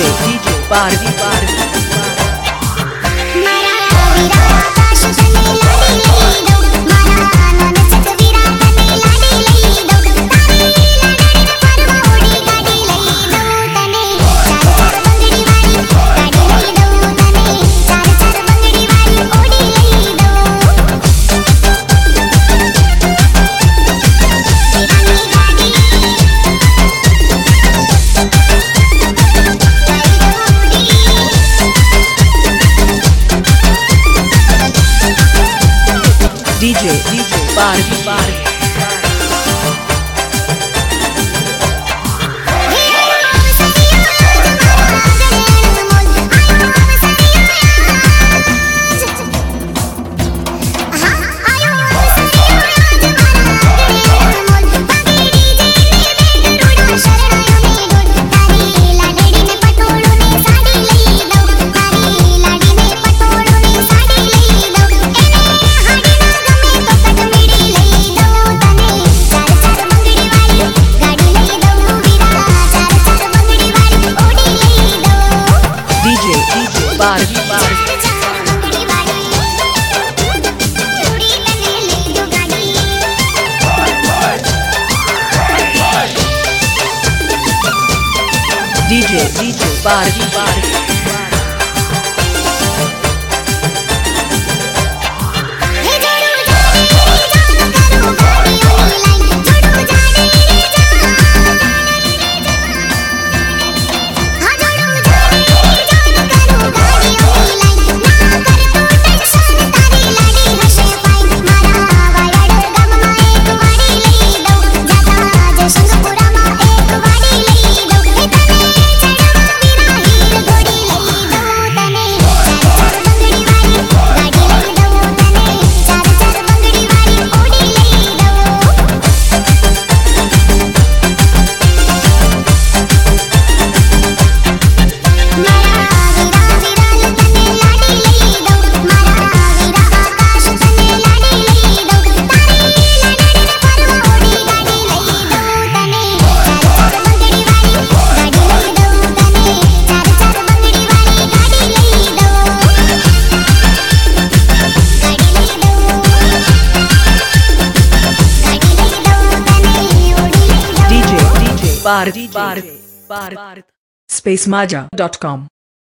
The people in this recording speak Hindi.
九七九八九八 DJ, DJ, Party, body. बार। डीजे डीजे बार बार। पार पार पार स्पेस माजा डॉट कॉम